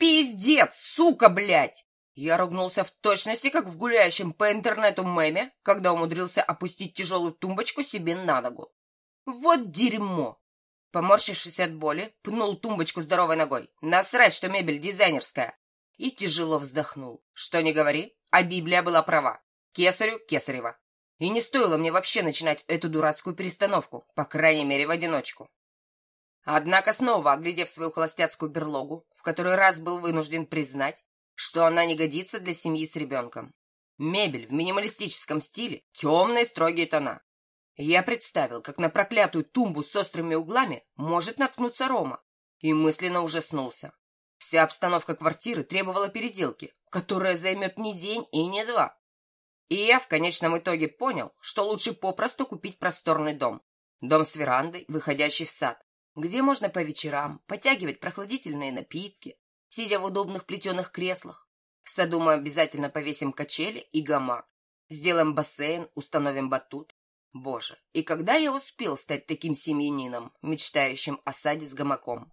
Пиздец, сука, блядь! Я ругнулся в точности, как в гуляющем по интернету меме, когда умудрился опустить тяжелую тумбочку себе на ногу. Вот дерьмо! Поморщившись от боли, пнул тумбочку здоровой ногой. Насрать, что мебель дизайнерская. И тяжело вздохнул. Что не говори, а Библия была права. Кесарю кесарева. И не стоило мне вообще начинать эту дурацкую перестановку, по крайней мере, в одиночку. Однако снова, оглядев свою холостяцкую берлогу, в который раз был вынужден признать, что она не годится для семьи с ребенком. Мебель в минималистическом стиле, темные строгие тона. Я представил, как на проклятую тумбу с острыми углами может наткнуться Рома, и мысленно ужаснулся. Вся обстановка квартиры требовала переделки, которая займет не день и не два. И я в конечном итоге понял, что лучше попросту купить просторный дом. Дом с верандой, выходящий в сад, где можно по вечерам потягивать прохладительные напитки, сидя в удобных плетеных креслах. В саду мы обязательно повесим качели и гамак. Сделаем бассейн, установим батут. Боже, и когда я успел стать таким семьянином, мечтающим о саде с гамаком?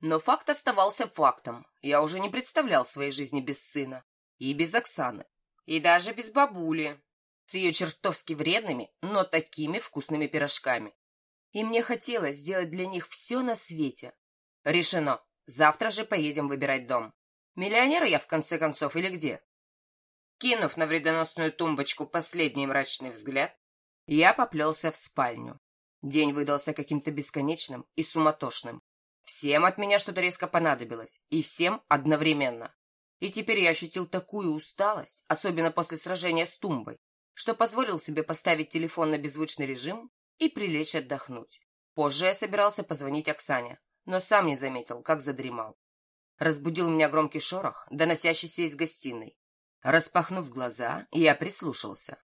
Но факт оставался фактом. Я уже не представлял своей жизни без сына и без Оксаны. И даже без бабули. С ее чертовски вредными, но такими вкусными пирожками. И мне хотелось сделать для них все на свете. Решено. Завтра же поедем выбирать дом. Миллионер я, в конце концов, или где? Кинув на вредоносную тумбочку последний мрачный взгляд, я поплелся в спальню. День выдался каким-то бесконечным и суматошным. Всем от меня что-то резко понадобилось, и всем одновременно. И теперь я ощутил такую усталость, особенно после сражения с тумбой, что позволил себе поставить телефон на беззвучный режим и прилечь отдохнуть. Позже я собирался позвонить Оксане, но сам не заметил, как задремал. Разбудил меня громкий шорох, доносящийся из гостиной. Распахнув глаза, я прислушался.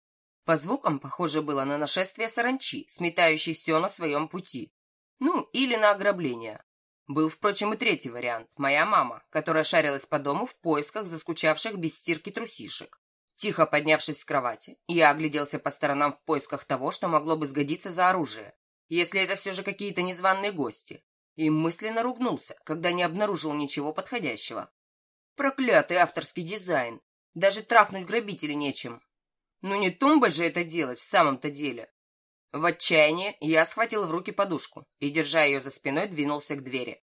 По звукам похоже было на нашествие саранчи, сметающей все на своем пути. Ну, или на ограбление. Был, впрочем, и третий вариант. Моя мама, которая шарилась по дому в поисках заскучавших без стирки трусишек. Тихо поднявшись с кровати, я огляделся по сторонам в поисках того, что могло бы сгодиться за оружие, если это все же какие-то незваные гости, и мысленно ругнулся, когда не обнаружил ничего подходящего. Проклятый авторский дизайн! Даже трахнуть грабителей нечем. Ну не тумбой же это делать в самом-то деле. В отчаянии я схватил в руки подушку и, держа ее за спиной, двинулся к двери.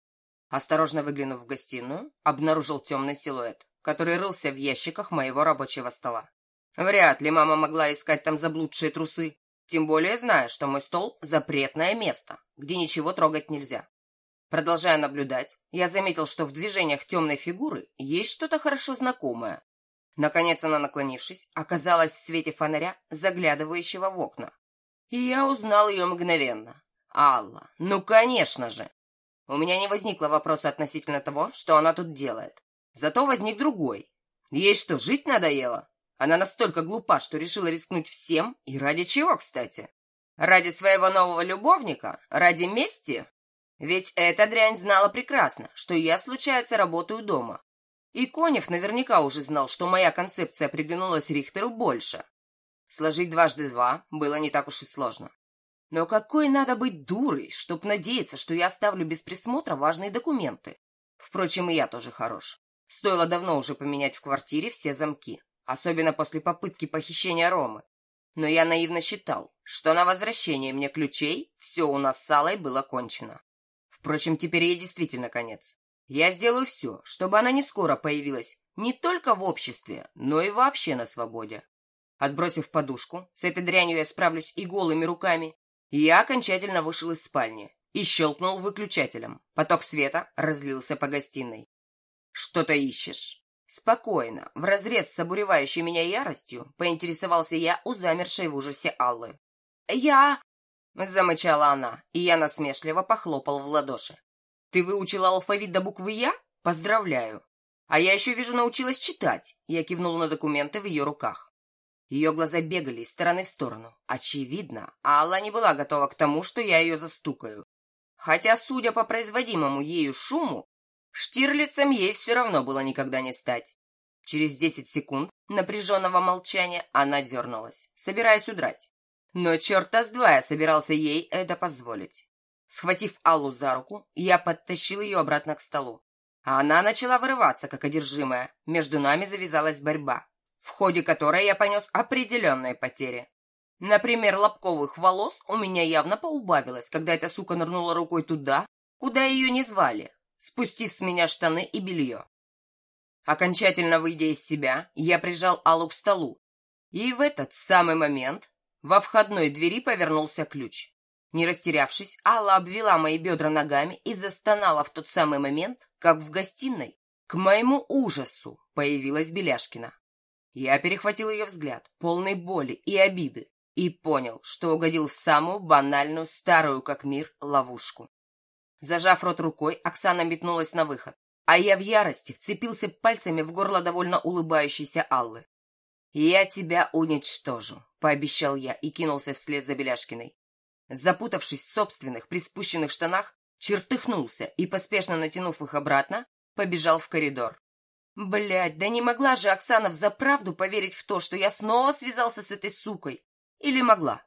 Осторожно выглянув в гостиную, обнаружил темный силуэт, который рылся в ящиках моего рабочего стола. Вряд ли мама могла искать там заблудшие трусы, тем более зная, что мой стол — запретное место, где ничего трогать нельзя. Продолжая наблюдать, я заметил, что в движениях темной фигуры есть что-то хорошо знакомое. Наконец она, наклонившись, оказалась в свете фонаря, заглядывающего в окна. И я узнал ее мгновенно. Алла. Ну, конечно же. У меня не возникло вопроса относительно того, что она тут делает. Зато возник другой. Ей что, жить надоело? Она настолько глупа, что решила рискнуть всем, и ради чего, кстати? Ради своего нового любовника? Ради мести? Ведь эта дрянь знала прекрасно, что я, случается, работаю дома. И Конев наверняка уже знал, что моя концепция приглянулась Рихтеру больше. Сложить дважды два было не так уж и сложно. Но какой надо быть дурой, чтоб надеяться, что я оставлю без присмотра важные документы? Впрочем, и я тоже хорош. Стоило давно уже поменять в квартире все замки, особенно после попытки похищения Ромы. Но я наивно считал, что на возвращение мне ключей все у нас с Аллой было кончено. Впрочем, теперь ей действительно конец. Я сделаю все, чтобы она не скоро появилась не только в обществе, но и вообще на свободе. Отбросив подушку, с этой дрянью я справлюсь и голыми руками, я окончательно вышел из спальни и щелкнул выключателем. Поток света разлился по гостиной. «Что-то ищешь?» Спокойно, вразрез с обуревающей меня яростью, поинтересовался я у замершей в ужасе Аллы. «Я...» — замычала она, и я насмешливо похлопал в ладоши. «Ты выучила алфавит до буквы «Я»? Поздравляю!» «А я еще вижу, научилась читать!» Я кивнул на документы в ее руках. Ее глаза бегали из стороны в сторону. Очевидно, Алла не была готова к тому, что я ее застукаю. Хотя, судя по производимому ею шуму, Штирлицем ей все равно было никогда не стать. Через десять секунд напряженного молчания она дернулась, собираясь удрать. Но черта с два я собирался ей это позволить. Схватив Аллу за руку, я подтащил ее обратно к столу. А она начала вырываться, как одержимая. Между нами завязалась борьба, в ходе которой я понес определенные потери. Например, лобковых волос у меня явно поубавилось, когда эта сука нырнула рукой туда, куда ее не звали, спустив с меня штаны и белье. Окончательно выйдя из себя, я прижал Аллу к столу, и в этот самый момент во входной двери повернулся ключ. Не растерявшись, Алла обвела мои бедра ногами и застонала в тот самый момент, как в гостиной. К моему ужасу появилась Беляшкина. Я перехватил ее взгляд, полный боли и обиды, и понял, что угодил в самую банальную, старую как мир, ловушку. Зажав рот рукой, Оксана метнулась на выход, а я в ярости вцепился пальцами в горло довольно улыбающейся Аллы. «Я тебя уничтожу», — пообещал я и кинулся вслед за Беляшкиной. Запутавшись в собственных приспущенных штанах, чертыхнулся и, поспешно натянув их обратно, побежал в коридор. Блядь, да не могла же Оксана взаправду поверить в то, что я снова связался с этой сукой. Или могла?